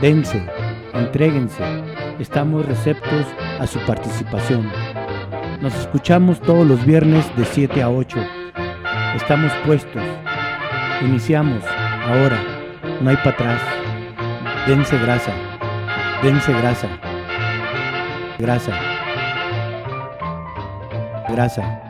dense, entréguense, estamos receptos a su participación. Nos escuchamos todos los viernes de 7 a 8. Estamos puestos, iniciamos, ahora, no hay para atrás. Dense grasa, dense grasa, grasa, grasa.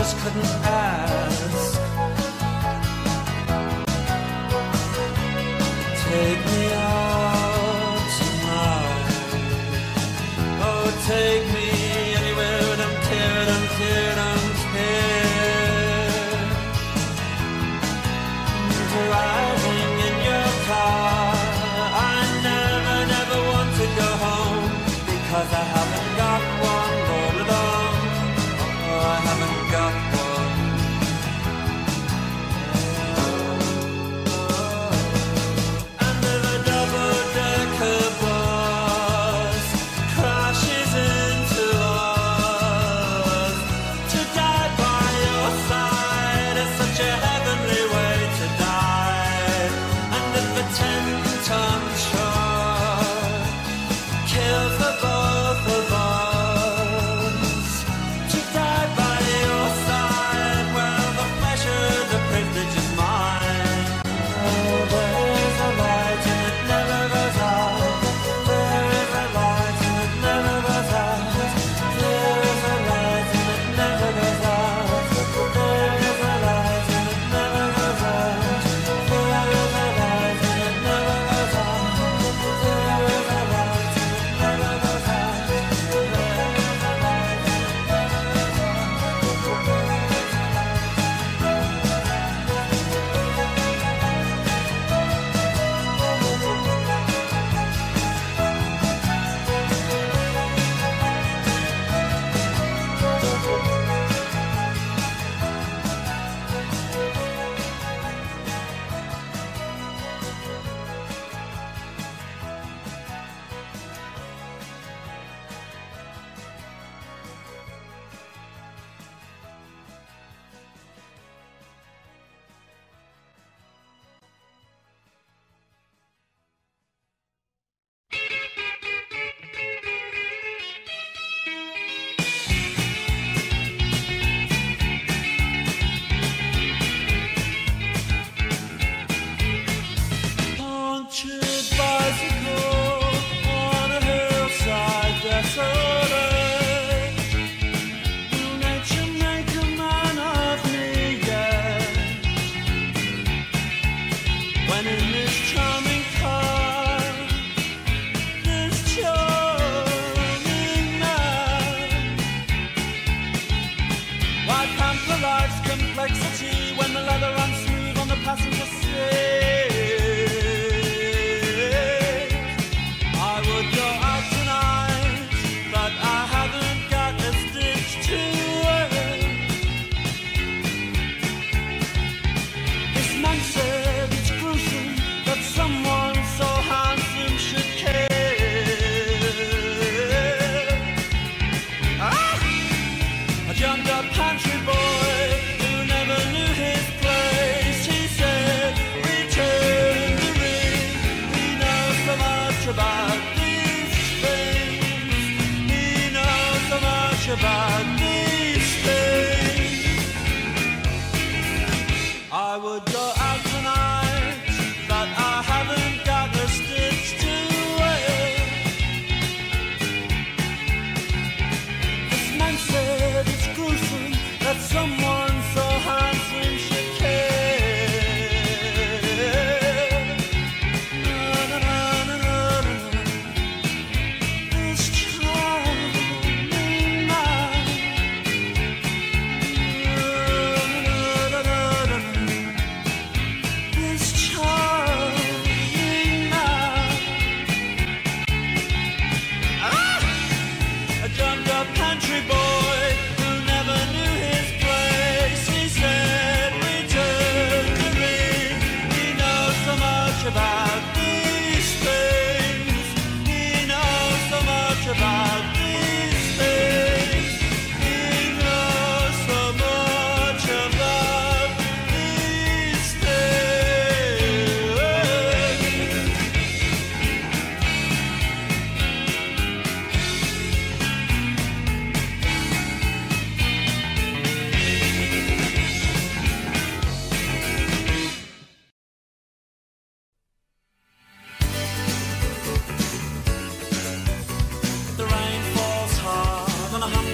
just couldn't act.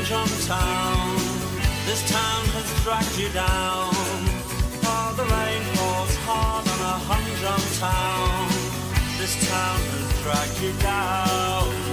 from town. This town has dragged you down. Oh, the rain falls hard on a humdrum town. This town has dragged you down.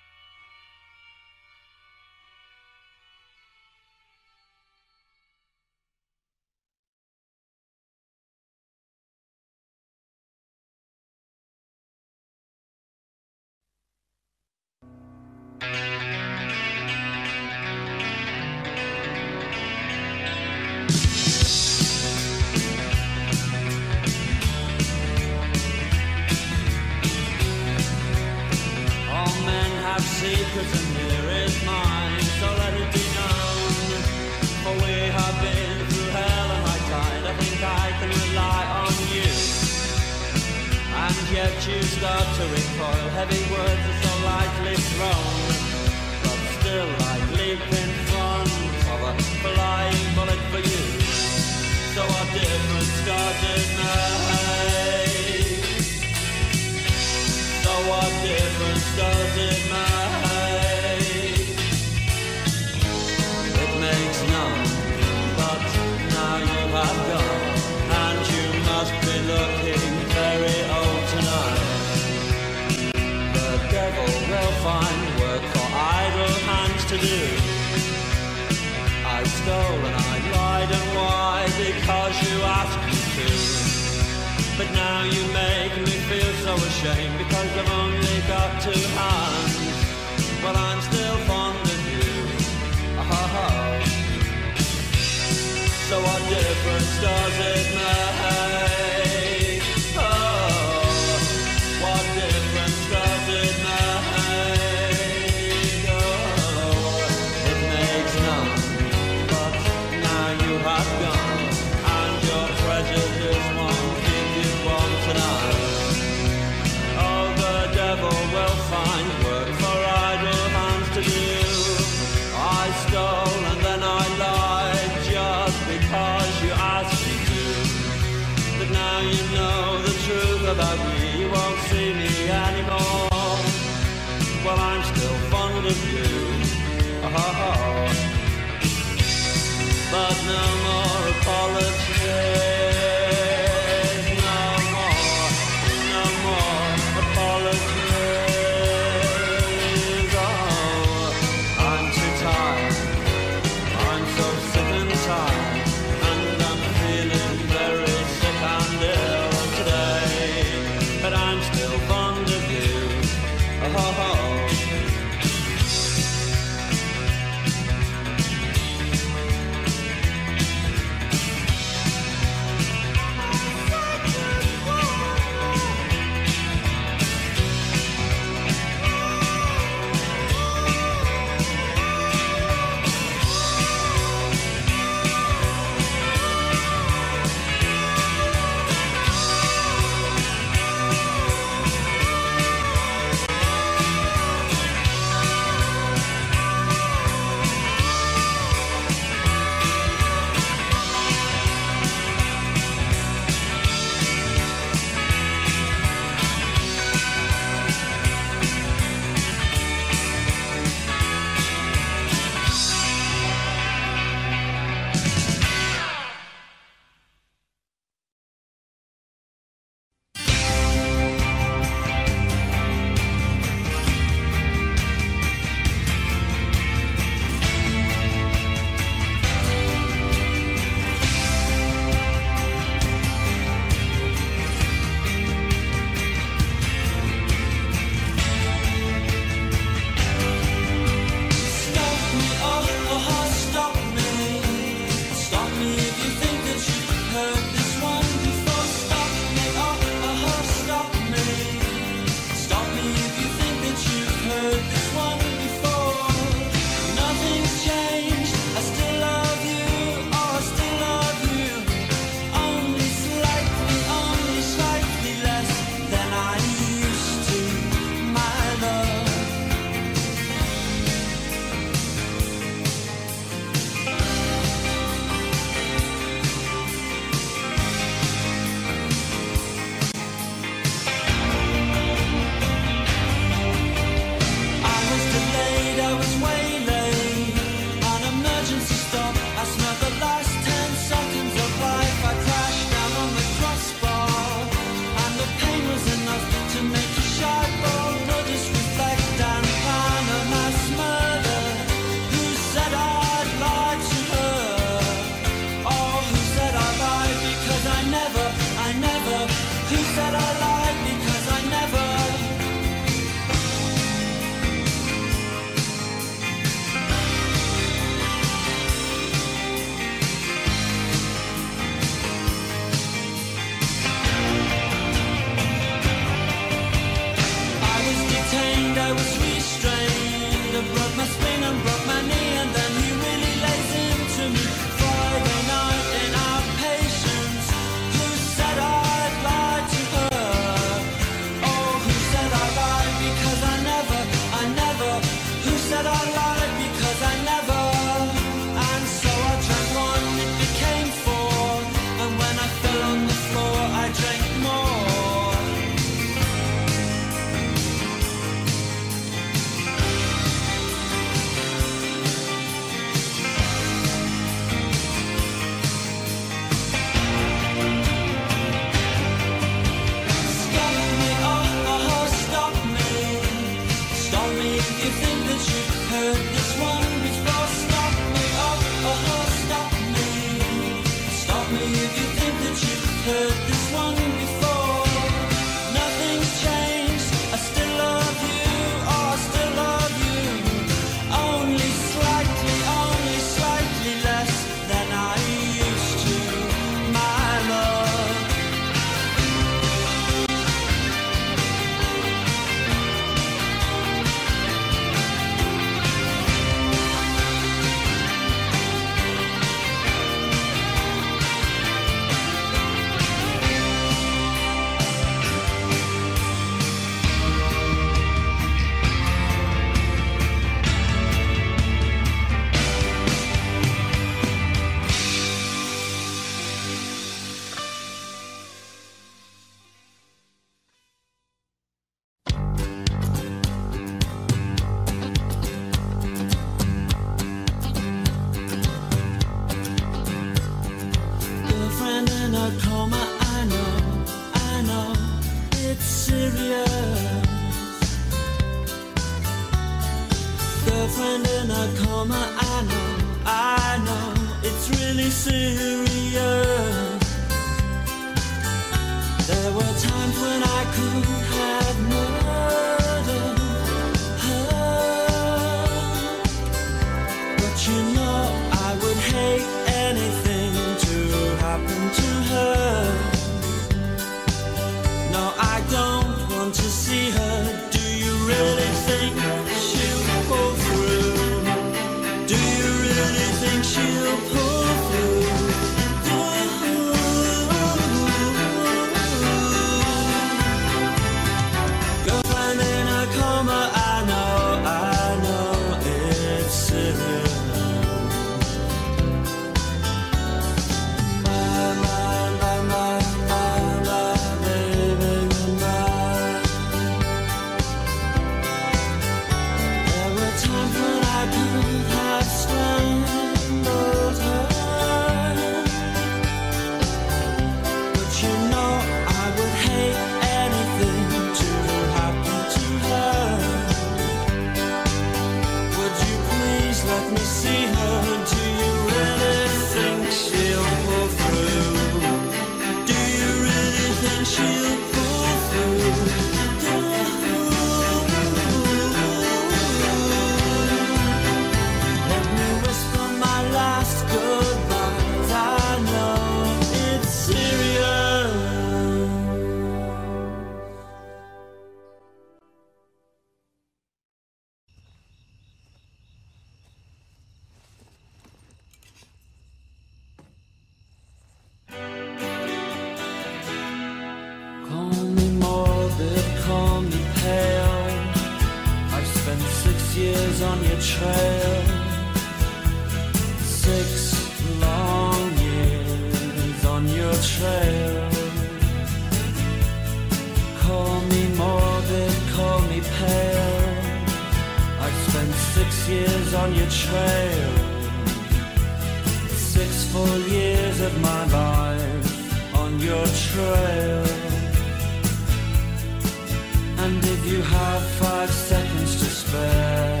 Spare,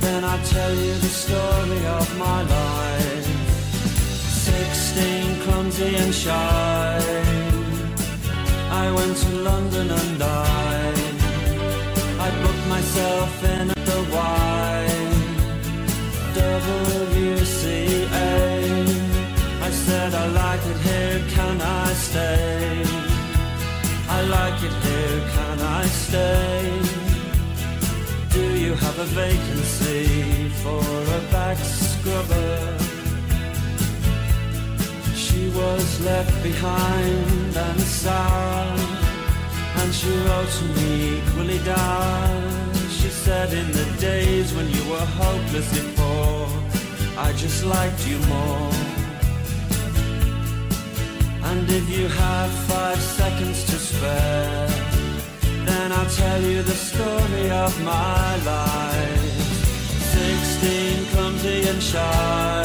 then I'll tell you the story of my life. Sixteen, clumsy and shy. I went to London and I, I booked myself in at the Y. WCA. I said I like it here, can I stay? I like it here, can I stay? Have a vacancy for a back scrubber? She was left behind and sad, and she wrote to me equally down. She said, In the days when you were hopelessly poor, I just liked you more. And if you have five seconds to spare, then I'll tell you the story of my life. Sixteen, clumsy and shy.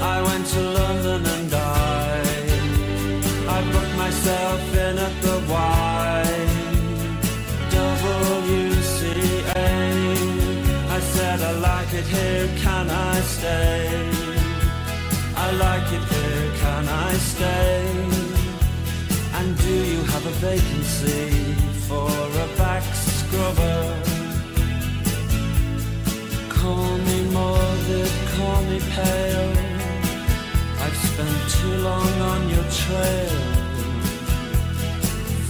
I went to London and I, I booked myself in at the Y. WCA. I said I like it here, can I stay? I like it here, can I stay? Do you have a vacancy for a back scrubber? Call me morbid, call me pale. I've spent too long on your trail,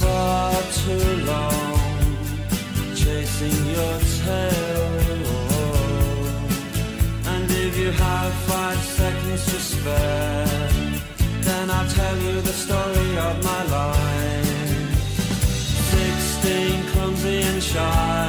far too long chasing your tail. And if you have five seconds to spare, clumsy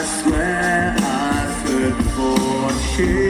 I swear I've heard fortune.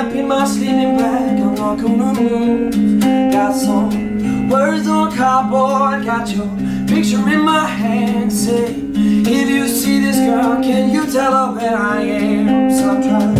up in my sleeping bag, I'm not gonna move Got some words on cardboard, got your picture in my hand Say, if you see this girl, can you tell her where I am? So I'm trying